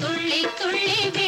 துள்ளி துள்ளி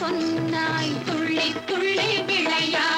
சொன்னாய் துள்ளி துள்ளி விளையா.